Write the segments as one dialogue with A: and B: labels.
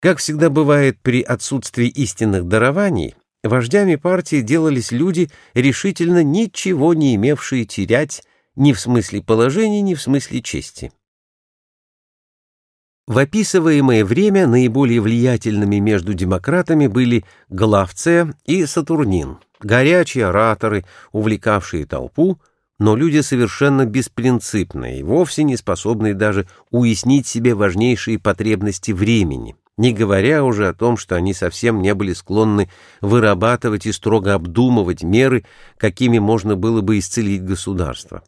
A: Как всегда бывает при отсутствии истинных дарований, вождями партии делались люди, решительно ничего не имевшие терять ни в смысле положения, ни в смысле чести. В описываемое время наиболее влиятельными между демократами были Главция и Сатурнин, горячие ораторы, увлекавшие толпу, но люди совершенно беспринципные вовсе не способные даже уяснить себе важнейшие потребности времени, не говоря уже о том, что они совсем не были склонны вырабатывать и строго обдумывать меры, какими можно было бы исцелить государство.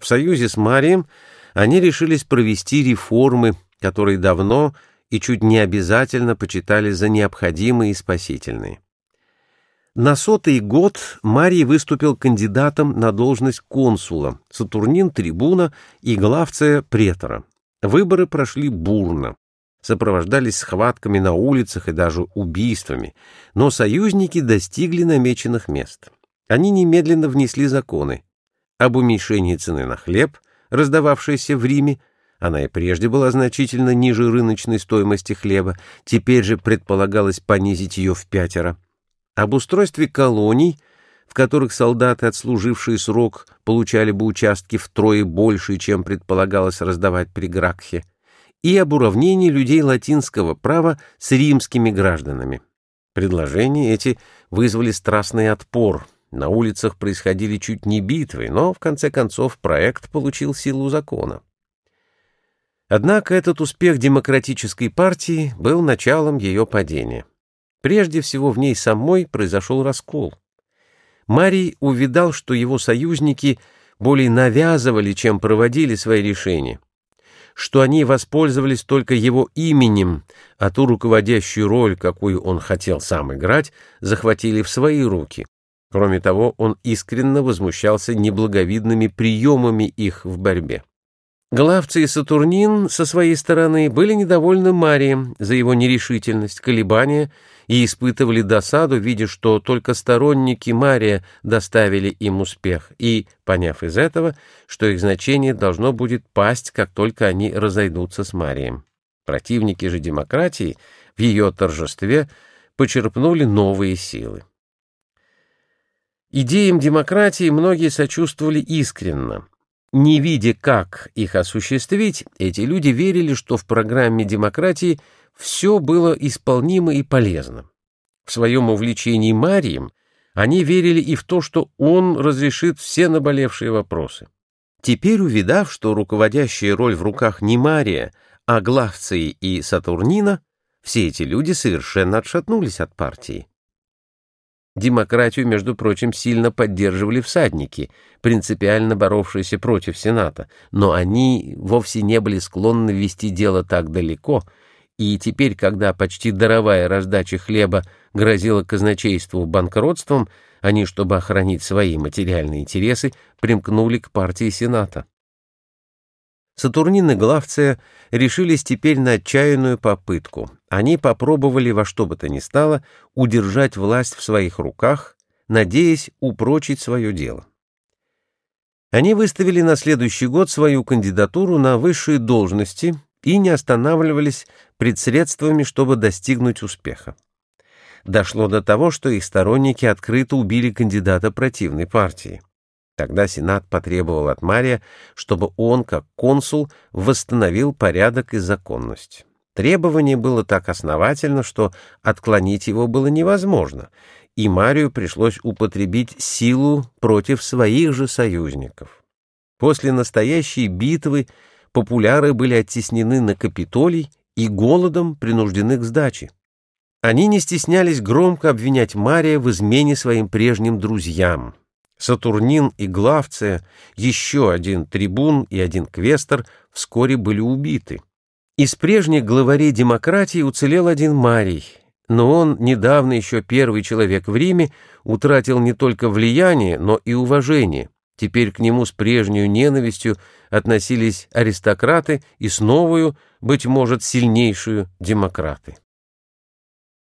A: В союзе с Марием они решились провести реформы, которые давно и чуть не обязательно почитали за необходимые и спасительные. На сотый год Марий выступил кандидатом на должность консула, Сатурнин — трибуна и Главция — претора. Выборы прошли бурно, сопровождались схватками на улицах и даже убийствами, но союзники достигли намеченных мест. Они немедленно внесли законы об уменьшении цены на хлеб, раздававшейся в Риме, она и прежде была значительно ниже рыночной стоимости хлеба, теперь же предполагалось понизить ее в пятеро. Об устройстве колоний, в которых солдаты, отслужившие срок, получали бы участки втрое больше, чем предполагалось раздавать при Гракхе, и об уравнении людей латинского права с римскими гражданами. Предложения эти вызвали страстный отпор. На улицах происходили чуть не битвы, но, в конце концов, проект получил силу закона. Однако этот успех демократической партии был началом ее падения. Прежде всего в ней самой произошел раскол. Марий увидал, что его союзники более навязывали, чем проводили свои решения, что они воспользовались только его именем, а ту руководящую роль, какую он хотел сам играть, захватили в свои руки. Кроме того, он искренне возмущался неблаговидными приемами их в борьбе. Главцы и Сатурнин со своей стороны были недовольны Марием за его нерешительность, колебания и испытывали досаду, видя, что только сторонники Мария доставили им успех, и, поняв из этого, что их значение должно будет пасть, как только они разойдутся с Марием. Противники же демократии в ее торжестве почерпнули новые силы. Идеям демократии многие сочувствовали искренно, не видя, как их осуществить, эти люди верили, что в программе демократии все было исполнимо и полезно. В своем увлечении Марием они верили и в то, что он разрешит все наболевшие вопросы. Теперь, увидав, что руководящая роль в руках не Мария, а Главции и Сатурнина, все эти люди совершенно отшатнулись от партии. Демократию, между прочим, сильно поддерживали всадники, принципиально боровшиеся против Сената, но они вовсе не были склонны вести дело так далеко, и теперь, когда почти даровая раздача хлеба грозила казначейству банкротством, они, чтобы охранить свои материальные интересы, примкнули к партии Сената. Сатурнин и Главция решились теперь на отчаянную попытку. Они попробовали во что бы то ни стало удержать власть в своих руках, надеясь упрочить свое дело. Они выставили на следующий год свою кандидатуру на высшие должности и не останавливались пред средствами, чтобы достигнуть успеха. Дошло до того, что их сторонники открыто убили кандидата противной партии. Тогда Сенат потребовал от Мария, чтобы он, как консул, восстановил порядок и законность. Требование было так основательно, что отклонить его было невозможно, и Марию пришлось употребить силу против своих же союзников. После настоящей битвы популяры были оттеснены на Капитолий и голодом принуждены к сдаче. Они не стеснялись громко обвинять Мария в измене своим прежним друзьям, Сатурнин и Главция, еще один трибун и один квестер вскоре были убиты. Из прежних главарей демократии уцелел один Марий, но он, недавно еще первый человек в Риме, утратил не только влияние, но и уважение. Теперь к нему с прежней ненавистью относились аристократы и с новую, быть может, сильнейшую демократы.